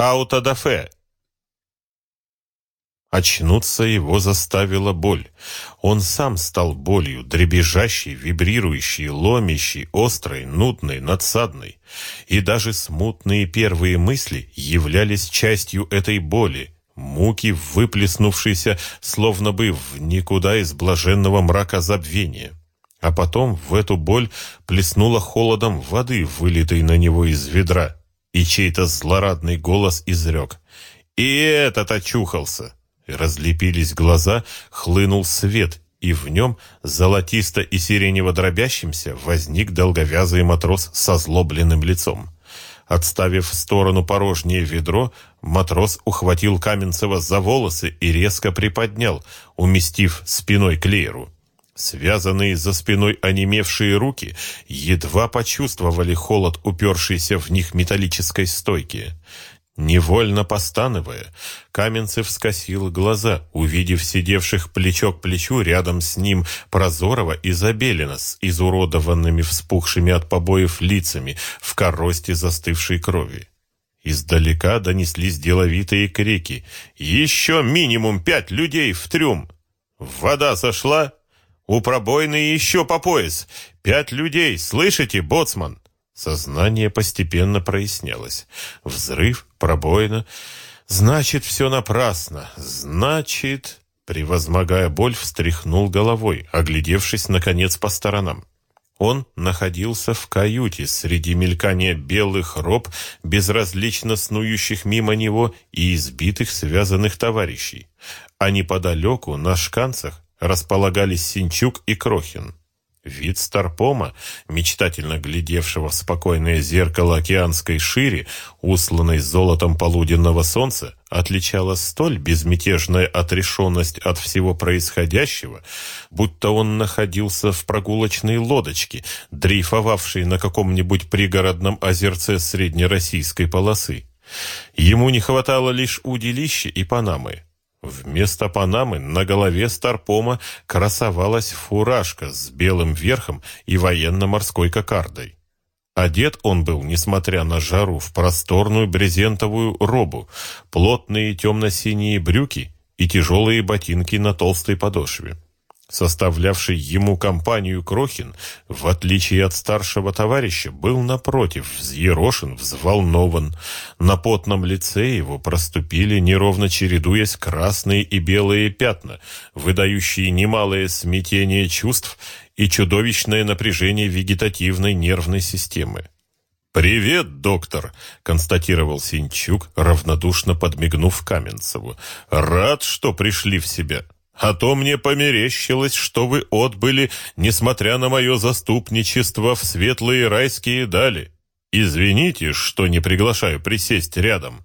Аутодафе!» Очнуться его заставила боль. Он сам стал болью, дребезжащей, вибрирующей, ломящей, острой, нудной, надсадной. И даже смутные первые мысли являлись частью этой боли, муки, выплеснувшейся, словно бы в никуда из блаженного мрака забвения. А потом в эту боль плеснуло холодом воды, вылитой на него из ведра, и чей-то злорадный голос изрек. «И этот очухался!» Разлепились глаза, хлынул свет, и в нем, золотисто и сиренево дробящимся, возник долговязый матрос со злобленным лицом. Отставив в сторону порожнее ведро, матрос ухватил Каменцева за волосы и резко приподнял, уместив спиной к лееру. Связанные за спиной онемевшие руки едва почувствовали холод, упершийся в них металлической стойки. Невольно постановая, Каменцев скосил глаза, увидев сидевших плечо к плечу рядом с ним Прозорова и Забелина с изуродованными вспухшими от побоев лицами в коросте застывшей крови. Издалека донеслись деловитые крики. «Еще минимум пять людей в трюм!» «Вода сошла!» «У пробоины еще по пояс! Пять людей! Слышите, боцман?» Сознание постепенно прояснялось. Взрыв, пробоина. Значит, все напрасно. Значит... Превозмогая боль, встряхнул головой, оглядевшись, наконец, по сторонам. Он находился в каюте среди мелькания белых роб, безразлично снующих мимо него и избитых связанных товарищей. А неподалеку, на шканцах, располагались Синчук и Крохин. Вид Старпома, мечтательно глядевшего в спокойное зеркало океанской шире, усланной золотом полуденного солнца, отличала столь безмятежная отрешенность от всего происходящего, будто он находился в прогулочной лодочке, дрейфовавшей на каком-нибудь пригородном озерце среднероссийской полосы. Ему не хватало лишь удилища и панамы. Вместо панамы на голове Старпома красовалась фуражка с белым верхом и военно-морской кокардой. Одет он был, несмотря на жару, в просторную брезентовую робу, плотные темно-синие брюки и тяжелые ботинки на толстой подошве. Составлявший ему компанию Крохин, в отличие от старшего товарища, был напротив, взъерошен, взволнован. На потном лице его проступили, неровно чередуясь, красные и белые пятна, выдающие немалое смятение чувств и чудовищное напряжение вегетативной нервной системы. «Привет, доктор!» — констатировал Синчук, равнодушно подмигнув Каменцеву. «Рад, что пришли в себя». А то мне померещилось, что вы отбыли, несмотря на мое заступничество в светлые райские дали. Извините, что не приглашаю присесть рядом,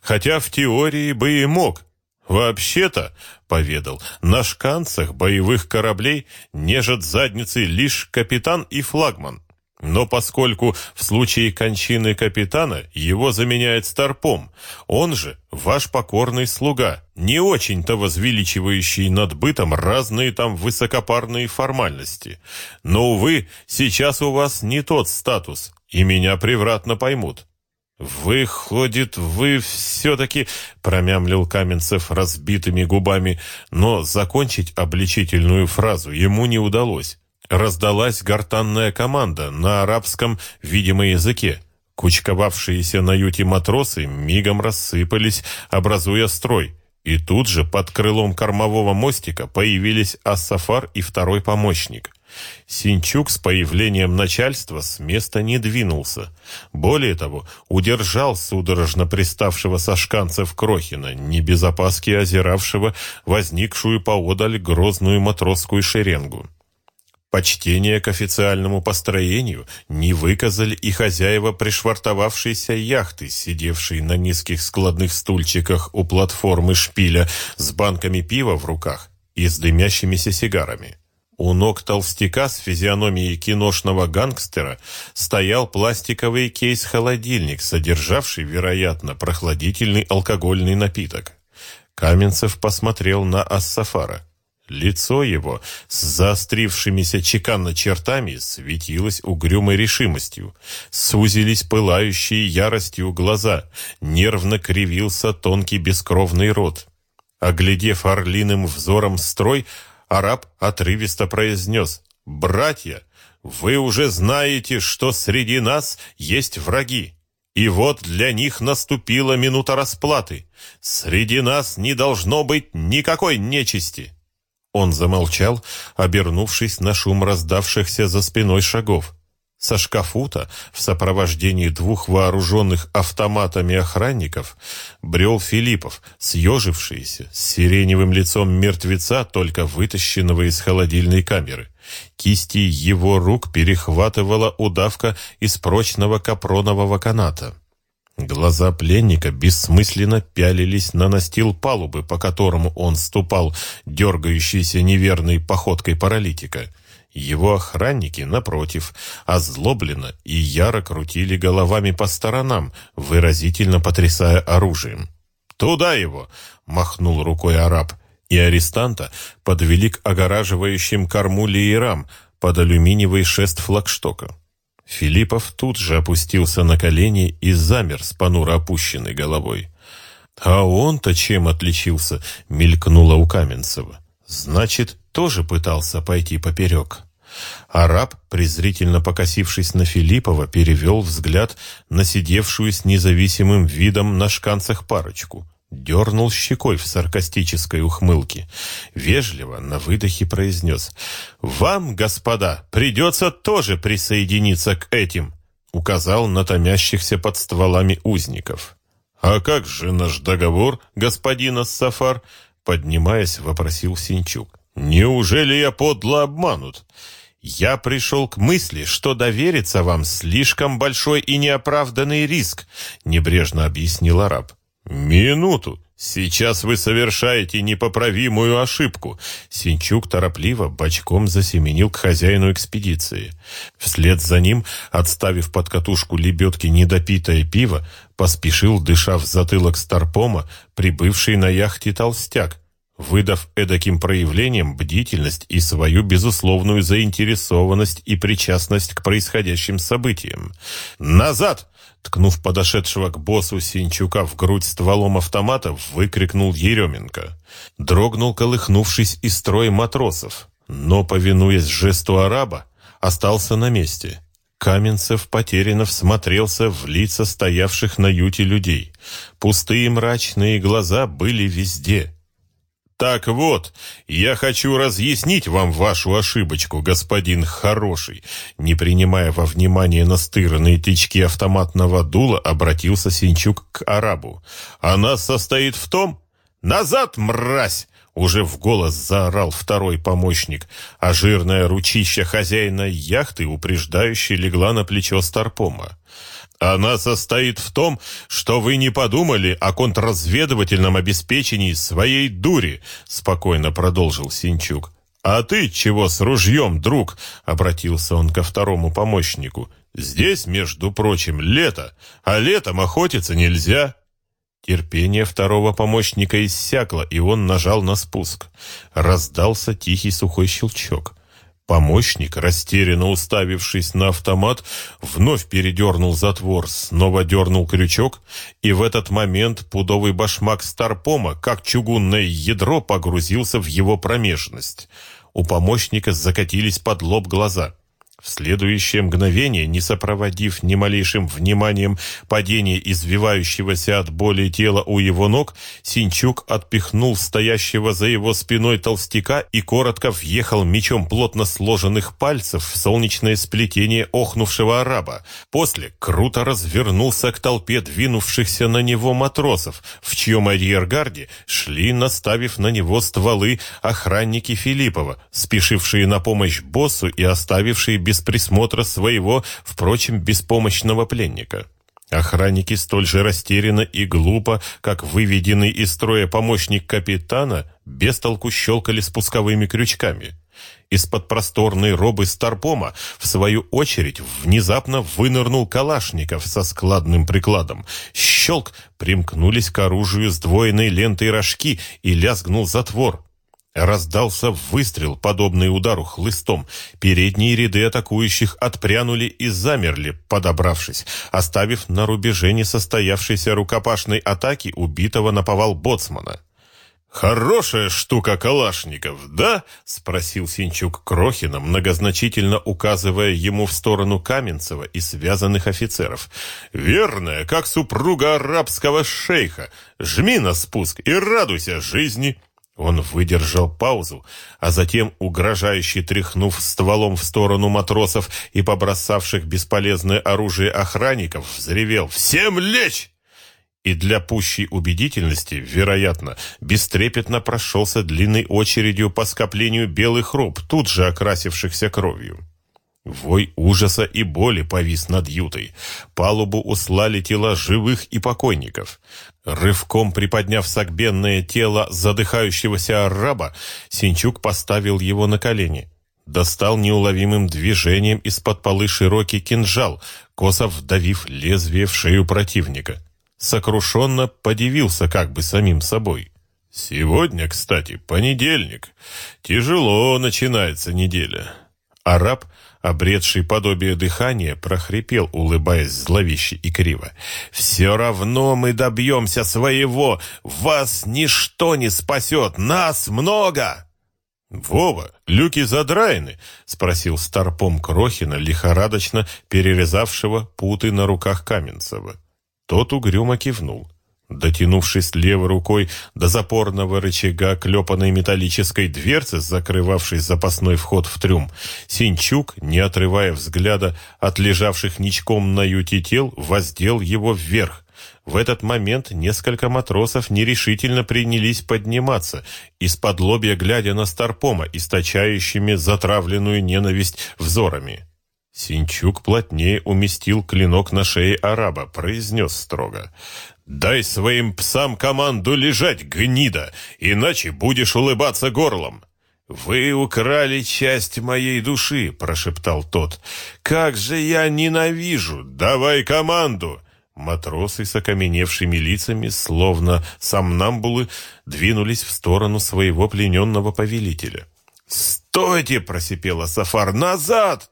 хотя в теории бы и мог. Вообще-то, — поведал, — на шканцах боевых кораблей нежат задницы лишь капитан и флагман. Но поскольку в случае кончины капитана его заменяет старпом, он же ваш покорный слуга, не очень-то возвеличивающий над бытом разные там высокопарные формальности. Но, увы, сейчас у вас не тот статус, и меня превратно поймут. «Выходит, вы все-таки...» — промямлил Каменцев разбитыми губами, но закончить обличительную фразу ему не удалось. Раздалась гортанная команда на арабском, видимо, языке. Кучковавшиеся на юте матросы мигом рассыпались, образуя строй. И тут же под крылом кормового мостика появились Ассафар и второй помощник. Синчук с появлением начальства с места не двинулся. Более того, удержал судорожно приставшего со шканцев Крохина, не без опаски озиравшего возникшую поодаль грозную матросскую шеренгу. Почтение к официальному построению не выказали и хозяева пришвартовавшейся яхты, сидевшие на низких складных стульчиках у платформы шпиля с банками пива в руках и с дымящимися сигарами. У ног толстяка с физиономией киношного гангстера стоял пластиковый кейс-холодильник, содержавший, вероятно, прохладительный алкогольный напиток. Каменцев посмотрел на Ассафара. Лицо его с заострившимися чеканно чертами светилось угрюмой решимостью. Сузились пылающие яростью глаза, нервно кривился тонкий бескровный рот. Оглядев орлиным взором строй, араб отрывисто произнес «Братья, вы уже знаете, что среди нас есть враги. И вот для них наступила минута расплаты. Среди нас не должно быть никакой нечисти. Он замолчал, обернувшись на шум раздавшихся за спиной шагов. Со шкафута, в сопровождении двух вооруженных автоматами охранников, брел Филиппов, съежившийся, с сиреневым лицом мертвеца, только вытащенного из холодильной камеры. Кисти его рук перехватывала удавка из прочного капронового каната. Глаза пленника бессмысленно пялились на настил палубы, по которому он ступал, дергающейся неверной походкой паралитика. Его охранники, напротив, озлобленно и яро крутили головами по сторонам, выразительно потрясая оружием. «Туда его!» — махнул рукой араб, и арестанта подвели к огораживающим корму леерам под алюминиевый шест флагштока. Филиппов тут же опустился на колени и замер с понуро опущенной головой. «А он-то чем отличился?» — мелькнуло у Каменцева. «Значит, тоже пытался пойти поперек». Араб, презрительно покосившись на Филиппова, перевел взгляд на сидевшую с независимым видом на шканцах парочку дернул щекой в саркастической ухмылке. Вежливо на выдохе произнес. «Вам, господа, придется тоже присоединиться к этим», указал на томящихся под стволами узников. «А как же наш договор, господин Ассафар?» поднимаясь, вопросил Синчук. «Неужели я подло обманут?» «Я пришел к мысли, что довериться вам слишком большой и неоправданный риск», небрежно объяснил араб. «Минуту! Сейчас вы совершаете непоправимую ошибку!» Синчук торопливо бочком засеменил к хозяину экспедиции. Вслед за ним, отставив под катушку лебедки недопитое пиво, поспешил, дыша в затылок Старпома, прибывший на яхте толстяк, выдав эдаким проявлением бдительность и свою безусловную заинтересованность и причастность к происходящим событиям. «Назад!» Ткнув подошедшего к боссу Синчука в грудь стволом автомата, выкрикнул Еременко. Дрогнул, колыхнувшись из строя матросов, но, повинуясь жесту араба, остался на месте. Каменцев потерянно всмотрелся в лица стоявших на юте людей. Пустые мрачные глаза были везде — «Так вот, я хочу разъяснить вам вашу ошибочку, господин хороший». Не принимая во внимание настырные тычки автоматного дула, обратился Синчук к арабу. «Она состоит в том...» «Назад, мразь!» Уже в голос заорал второй помощник, а жирная ручища хозяина яхты упреждающе легла на плечо Старпома. Она состоит в том, что вы не подумали о контрразведывательном обеспечении своей дури, спокойно продолжил Синчук. А ты чего с ружьем, друг? обратился он ко второму помощнику. Здесь, между прочим, лето, а летом охотиться нельзя. Терпение второго помощника иссякло, и он нажал на спуск. Раздался тихий сухой щелчок. Помощник, растерянно уставившись на автомат, вновь передернул затвор, снова дернул крючок, и в этот момент пудовый башмак Старпома, как чугунное ядро, погрузился в его промежность. У помощника закатились под лоб глаза. В следующее мгновение, не сопроводив ни малейшим вниманием падение извивающегося от боли тела у его ног, Синчук отпихнул стоящего за его спиной толстяка и коротко въехал мечом плотно сложенных пальцев в солнечное сплетение охнувшего араба. После круто развернулся к толпе двинувшихся на него матросов, в чьем арьергарде шли, наставив на него стволы, охранники Филиппова, спешившие на помощь боссу и оставившие без без присмотра своего, впрочем, беспомощного пленника. Охранники столь же растерянно и глупо, как выведенный из строя помощник капитана, без толку щелкали спусковыми крючками. Из-под просторной робы Старпома, в свою очередь, внезапно вынырнул Калашников со складным прикладом. Щелк! Примкнулись к оружию сдвоенной лентой рожки и лязгнул затвор. Раздался выстрел, подобный удару хлыстом. Передние ряды атакующих отпрянули и замерли, подобравшись, оставив на рубеже несостоявшейся рукопашной атаки убитого наповал боцмана. «Хорошая штука Калашников, да?» — спросил Синчук Крохина, многозначительно указывая ему в сторону Каменцева и связанных офицеров. «Верная, как супруга арабского шейха. Жми на спуск и радуйся жизни!» Он выдержал паузу, а затем, угрожающе тряхнув стволом в сторону матросов и побросавших бесполезное оружие охранников, взревел «Всем лечь!» И для пущей убедительности, вероятно, бестрепетно прошелся длинной очередью по скоплению белых роб, тут же окрасившихся кровью. Вой ужаса и боли повис над ютой. Палубу услали тела живых и покойников. Рывком приподняв согбенное тело задыхающегося араба, Синчук поставил его на колени. Достал неуловимым движением из-под полы широкий кинжал, косо вдавив лезвие в шею противника. Сокрушенно подивился как бы самим собой. «Сегодня, кстати, понедельник. Тяжело начинается неделя». Араб обретший подобие дыхания, прохрипел, улыбаясь зловеще и криво. «Все равно мы добьемся своего! Вас ничто не спасет! Нас много!» «Вова, люки задраены?» — спросил старпом Крохина, лихорадочно перерезавшего путы на руках Каменцева. Тот угрюмо кивнул. Дотянувшись левой рукой до запорного рычага клепанной металлической дверцы, закрывавшей запасной вход в трюм, Синчук, не отрывая взгляда от лежавших ничком на юте тел, воздел его вверх. В этот момент несколько матросов нерешительно принялись подниматься, из-под лобья глядя на Старпома, источающими затравленную ненависть взорами. Синчук плотнее уместил клинок на шее араба, произнес строго. «Дай своим псам команду лежать, гнида, иначе будешь улыбаться горлом». «Вы украли часть моей души», — прошептал тот. «Как же я ненавижу! Давай команду!» Матросы с окаменевшими лицами, словно сомнамбулы, двинулись в сторону своего плененного повелителя. «Стойте!» — просипела Сафар. «Назад!»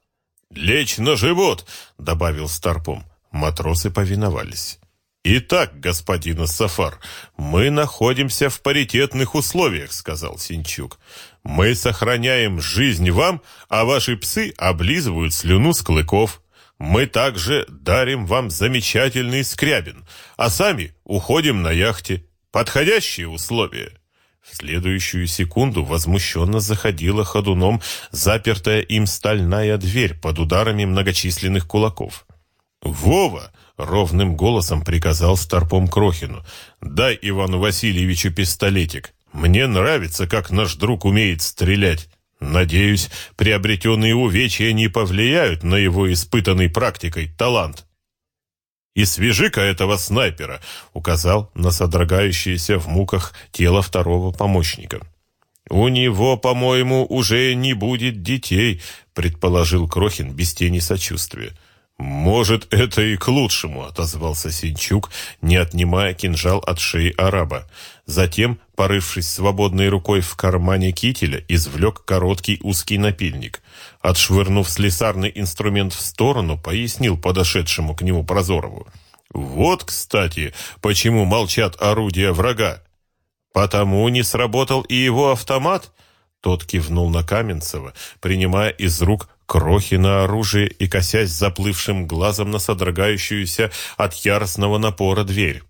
«Лечь на живот!» — добавил Старпом. Матросы повиновались. «Итак, господин Сафар, мы находимся в паритетных условиях», — сказал Синчук. «Мы сохраняем жизнь вам, а ваши псы облизывают слюну с клыков. Мы также дарим вам замечательный скрябин, а сами уходим на яхте. Подходящие условия». В следующую секунду возмущенно заходила ходуном запертая им стальная дверь под ударами многочисленных кулаков. «Вова!» — ровным голосом приказал Старпом Крохину. «Дай Ивану Васильевичу пистолетик. Мне нравится, как наш друг умеет стрелять. Надеюсь, приобретенные увечья не повлияют на его испытанный практикой талант». «И свяжи-ка этого снайпера», — указал на содрогающееся в муках тело второго помощника. «У него, по-моему, уже не будет детей», — предположил Крохин без тени сочувствия. «Может, это и к лучшему», — отозвался Синчук, не отнимая кинжал от шеи араба. Затем, порывшись свободной рукой в кармане кителя, извлек короткий узкий напильник. Отшвырнув слесарный инструмент в сторону, пояснил подошедшему к нему Прозорову. «Вот, кстати, почему молчат орудия врага. Потому не сработал и его автомат?» Тот кивнул на Каменцева, принимая из рук крохи на оружие и косясь заплывшим глазом на содрогающуюся от яростного напора дверь.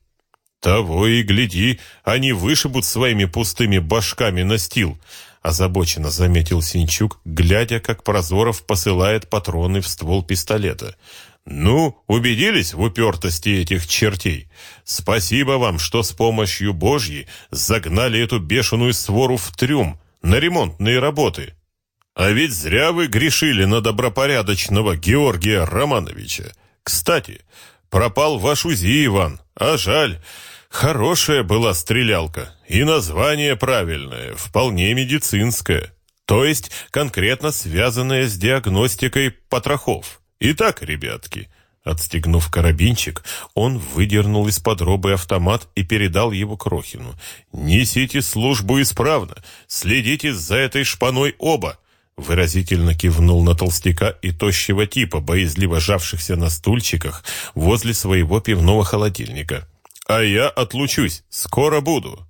«Того и гляди, они вышибут своими пустыми башками на стил», озабоченно заметил Синчук, глядя, как Прозоров посылает патроны в ствол пистолета. «Ну, убедились в упертости этих чертей? Спасибо вам, что с помощью Божьей загнали эту бешеную свору в трюм на ремонтные работы». А ведь зря вы грешили на добропорядочного Георгия Романовича. Кстати, пропал ваш УЗИ, Иван, а жаль. Хорошая была стрелялка, и название правильное, вполне медицинское, то есть конкретно связанное с диагностикой потрохов. Итак, ребятки, Отстегнув карабинчик, он выдернул из-под робы автомат и передал его Крохину. «Несите службу исправно! Следите за этой шпаной оба!» Выразительно кивнул на толстяка и тощего типа, боязливо жавшихся на стульчиках возле своего пивного холодильника. «А я отлучусь, скоро буду!»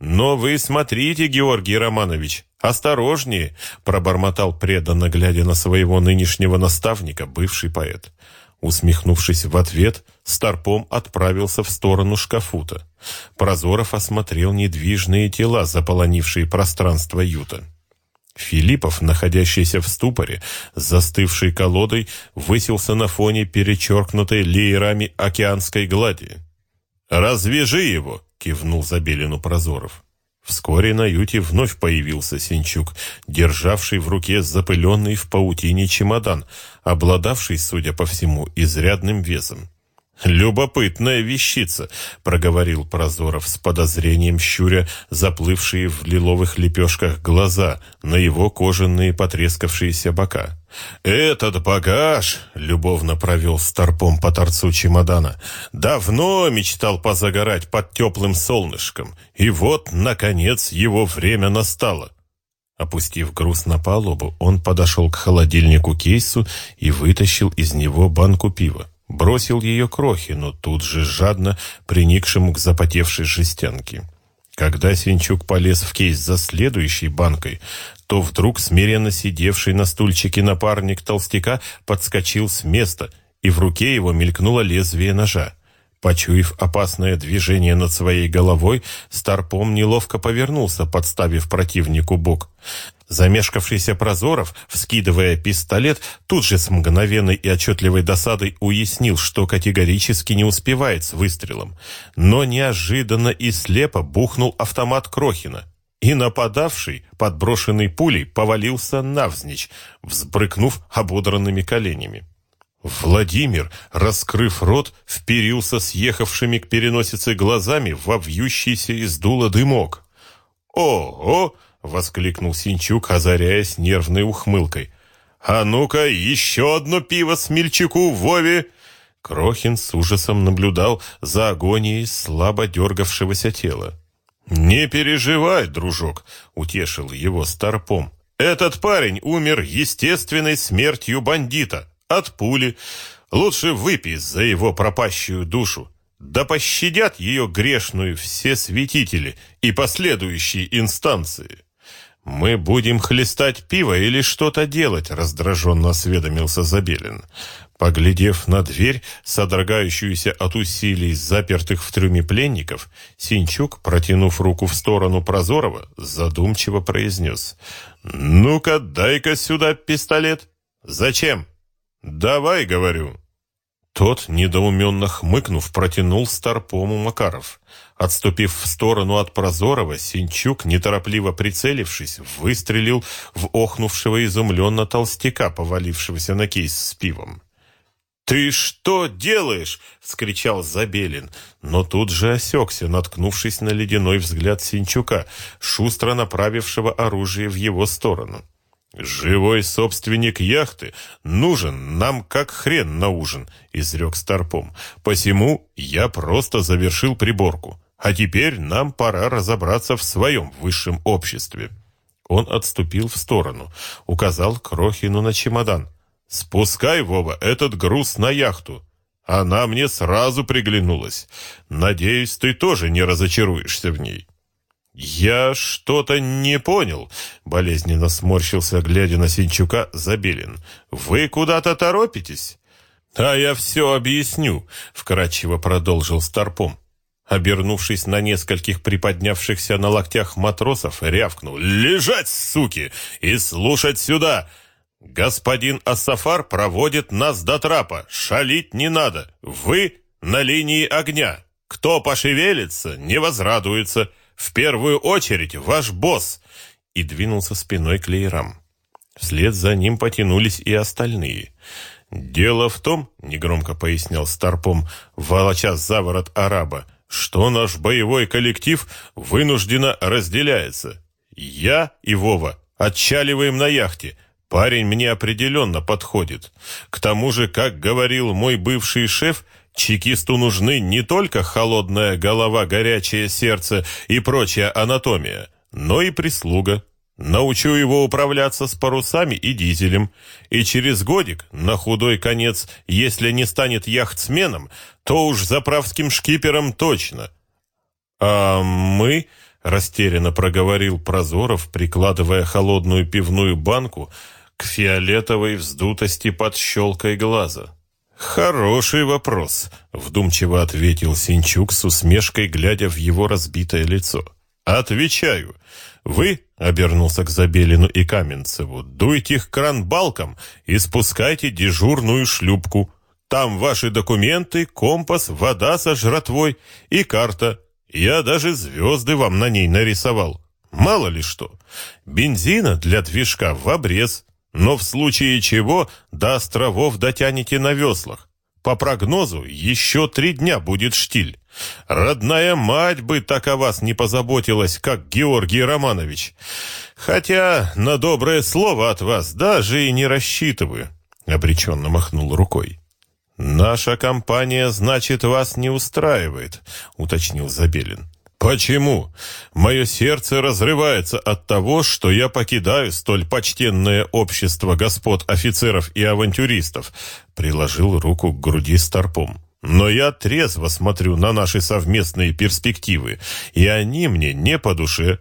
«Но вы смотрите, Георгий Романович, осторожнее!» пробормотал преданно, глядя на своего нынешнего наставника, бывший поэт. Усмехнувшись в ответ, Старпом отправился в сторону шкафута. Прозоров осмотрел недвижные тела, заполонившие пространство юта. Филиппов, находящийся в ступоре, застывшей колодой, высился на фоне перечеркнутой леерами океанской глади. «Развяжи его!» — кивнул Забелину Прозоров. Вскоре на юте вновь появился Синчук, державший в руке запыленный в паутине чемодан, обладавший, судя по всему, изрядным весом. «Любопытная вещица», — проговорил Прозоров с подозрением щуря заплывшие в лиловых лепешках глаза на его кожаные потрескавшиеся бока. «Этот багаж», — любовно провел старпом по торцу чемодана, «давно мечтал позагорать под теплым солнышком, и вот, наконец, его время настало». Опустив груз на палубу, он подошел к холодильнику-кейсу и вытащил из него банку пива. Бросил ее крохи, но тут же жадно приникшему к запотевшей жестянке. Когда Синчук полез в кейс за следующей банкой, то вдруг смиренно сидевший на стульчике напарник толстяка подскочил с места, и в руке его мелькнуло лезвие ножа. Почуяв опасное движение над своей головой, Старпом неловко повернулся, подставив противнику бок. Замешкавшийся Прозоров, вскидывая пистолет, тут же с мгновенной и отчетливой досадой уяснил, что категорически не успевает с выстрелом. Но неожиданно и слепо бухнул автомат Крохина. И нападавший, подброшенный пулей, повалился навзничь, взбрыкнув ободранными коленями. Владимир, раскрыв рот, вперился съехавшими к переносице глазами во вьющийся из дула дымок. «О-о!» — воскликнул Синчук, озаряясь нервной ухмылкой. «А ну-ка, еще одно пиво смельчаку Вове!» Крохин с ужасом наблюдал за агонией слабо дергавшегося тела. «Не переживай, дружок», — утешил его старпом. «Этот парень умер естественной смертью бандита, от пули. Лучше выпей за его пропащую душу. Да пощадят ее грешную все святители и последующие инстанции». «Мы будем хлестать пиво или что-то делать?» — раздраженно осведомился Забелин. Поглядев на дверь, содрогающуюся от усилий запертых в трюме пленников, Синчук, протянув руку в сторону Прозорова, задумчиво произнес. «Ну-ка, дай-ка сюда пистолет». «Зачем?» «Давай, — говорю». Тот, недоуменно хмыкнув, протянул старпому Макаров. Отступив в сторону от Прозорова, Синчук, неторопливо прицелившись, выстрелил в охнувшего изумленно толстяка, повалившегося на кейс с пивом. «Ты что делаешь?» — вскричал Забелин, но тут же осекся, наткнувшись на ледяной взгляд Синчука, шустро направившего оружие в его сторону. «Живой собственник яхты нужен нам как хрен на ужин», — изрек Старпом. «Посему я просто завершил приборку, а теперь нам пора разобраться в своем высшем обществе». Он отступил в сторону, указал Крохину на чемодан. «Спускай, Вова, этот груз на яхту. Она мне сразу приглянулась. Надеюсь, ты тоже не разочаруешься в ней». «Я что-то не понял», — болезненно сморщился, глядя на Синчука, Забелин. «Вы куда-то торопитесь?» «А я все объясню», — вкратчиво продолжил Старпом. Обернувшись на нескольких приподнявшихся на локтях матросов, рявкнул «Лежать, суки! И слушать сюда! Господин Ассафар проводит нас до трапа, шалить не надо! Вы на линии огня! Кто пошевелится, не возрадуется!» В первую очередь ваш босс!» и двинулся спиной к леерам. Вслед за ним потянулись и остальные. «Дело в том, — негромко пояснял Старпом, волоча за ворот араба, — что наш боевой коллектив вынужденно разделяется. Я и Вова отчаливаем на яхте, Парень мне определенно подходит. К тому же, как говорил мой бывший шеф, чекисту нужны не только холодная голова, горячее сердце и прочая анатомия, но и прислуга. Научу его управляться с парусами и дизелем, и через годик, на худой конец, если не станет яхтсменом, то уж заправским шкипером точно. А мы, растерянно проговорил Прозоров, прикладывая холодную пивную банку к фиолетовой вздутости под щелкой глаза. «Хороший вопрос», — вдумчиво ответил Синчук с усмешкой, глядя в его разбитое лицо. «Отвечаю. Вы, — обернулся к Забелину и Каменцеву, — дуйте их кран балком и спускайте дежурную шлюпку. Там ваши документы, компас, вода со жратвой и карта. Я даже звезды вам на ней нарисовал. Мало ли что. Бензина для движка в обрез, но в случае чего до островов дотянете на веслах. По прогнозу, еще три дня будет штиль. Родная мать бы так о вас не позаботилась, как Георгий Романович. Хотя на доброе слово от вас даже и не рассчитываю, — обреченно махнул рукой. «Наша компания, значит, вас не устраивает», — уточнил Забелин. «Почему? Мое сердце разрывается от того, что я покидаю столь почтенное общество господ офицеров и авантюристов», — приложил руку к груди старпом. Но я трезво смотрю на наши совместные перспективы, и они мне не по душе.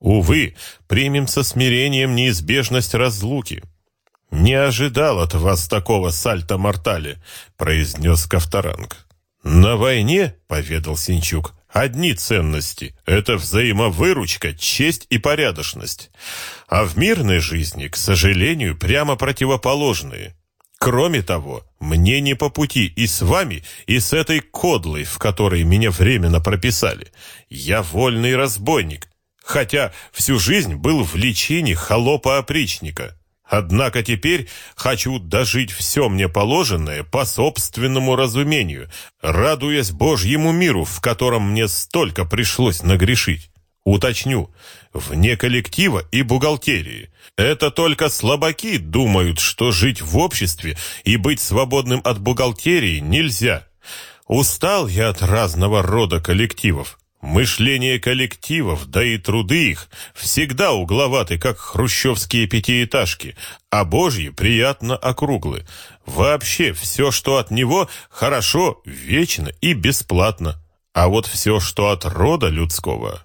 Увы, примем со смирением неизбежность разлуки. «Не ожидал от вас такого сальто-мортале», — произнес Ковторанг. «На войне», — поведал Синчук, — «одни ценности — это взаимовыручка, честь и порядочность. А в мирной жизни, к сожалению, прямо противоположные. Кроме того, мне не по пути и с вами, и с этой кодлой, в которой меня временно прописали. Я вольный разбойник, хотя всю жизнь был в личине холопа-опричника. Однако теперь хочу дожить все мне положенное по собственному разумению, радуясь Божьему миру, в котором мне столько пришлось нагрешить. Уточню, вне коллектива и бухгалтерии. Это только слабаки думают, что жить в обществе и быть свободным от бухгалтерии нельзя. Устал я от разного рода коллективов. Мышление коллективов, да и труды их, всегда угловаты, как хрущевские пятиэтажки, а божьи приятно округлы. Вообще все, что от него, хорошо, вечно и бесплатно. А вот все, что от рода людского,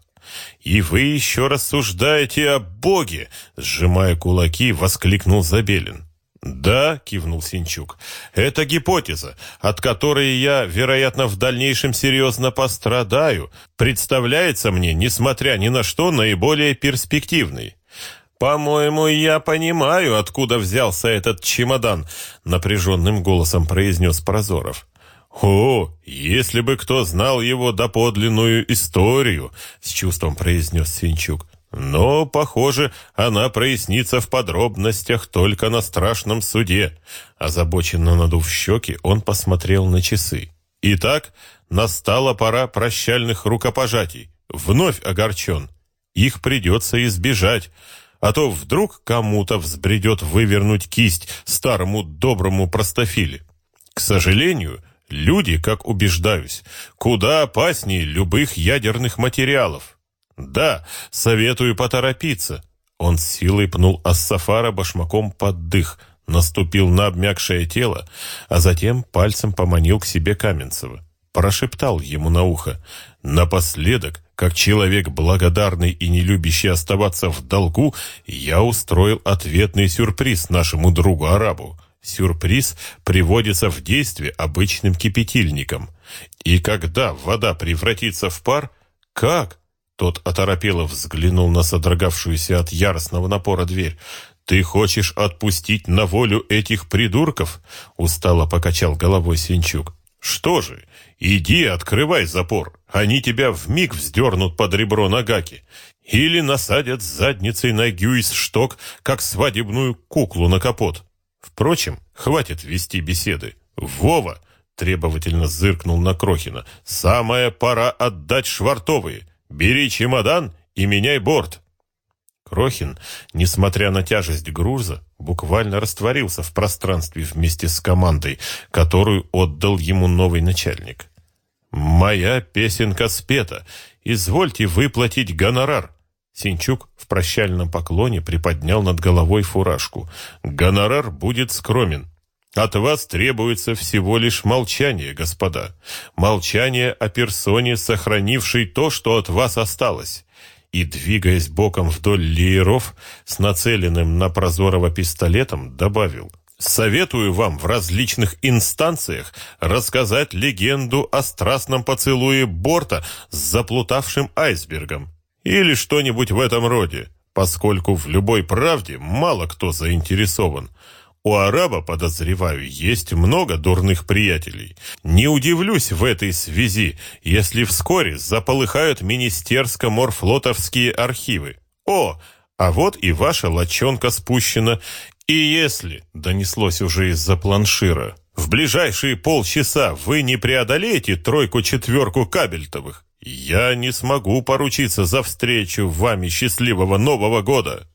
«И вы еще рассуждаете о Боге!» — сжимая кулаки, воскликнул Забелин. «Да», — кивнул Синчук, — «это гипотеза, от которой я, вероятно, в дальнейшем серьезно пострадаю, представляется мне, несмотря ни на что, наиболее перспективной». «По-моему, я понимаю, откуда взялся этот чемодан», — напряженным голосом произнес Прозоров. «О, если бы кто знал его доподлинную историю!» — с чувством произнес Свинчук. «Но, похоже, она прояснится в подробностях только на страшном суде». Озабоченно надув щеки, он посмотрел на часы. «Итак, настала пора прощальных рукопожатий. Вновь огорчен. Их придется избежать, а то вдруг кому-то взбредет вывернуть кисть старому доброму простофиле. К сожалению, Люди, как убеждаюсь, куда опаснее любых ядерных материалов. Да, советую поторопиться. Он силой пнул Ассафара башмаком под дых, наступил на обмякшее тело, а затем пальцем поманил к себе Каменцева. Прошептал ему на ухо. Напоследок, как человек благодарный и не любящий оставаться в долгу, я устроил ответный сюрприз нашему другу-арабу. Сюрприз приводится в действие обычным кипятильником. И когда вода превратится в пар, как? Тот оторопело взглянул на содрогавшуюся от яростного напора дверь. «Ты хочешь отпустить на волю этих придурков?» Устало покачал головой Синчук. «Что же, иди открывай запор. Они тебя вмиг вздернут под ребро Нагаки. Или насадят задницей на гюйс-шток, как свадебную куклу на капот. Впрочем, хватит вести беседы. Вова требовательно зыркнул на Крохина. Самая пора отдать швартовые. Бери чемодан и меняй борт. Крохин, несмотря на тяжесть груза, буквально растворился в пространстве вместе с командой, которую отдал ему новый начальник. «Моя песенка спета. Извольте выплатить гонорар». Синчук в прощальном поклоне приподнял над головой фуражку. «Гонорар будет скромен. От вас требуется всего лишь молчание, господа. Молчание о персоне, сохранившей то, что от вас осталось и, двигаясь боком вдоль лееров с нацеленным на Прозорова пистолетом, добавил «Советую вам в различных инстанциях рассказать легенду о страстном поцелуе Борта с заплутавшим айсбергом или что-нибудь в этом роде, поскольку в любой правде мало кто заинтересован». У араба, подозреваю, есть много дурных приятелей. Не удивлюсь в этой связи, если вскоре заполыхают министерско-морфлотовские архивы. О, а вот и ваша лочонка спущена. И если, донеслось уже из-за планшира, в ближайшие полчаса вы не преодолеете тройку-четверку кабельтовых, я не смогу поручиться за встречу вами счастливого Нового года.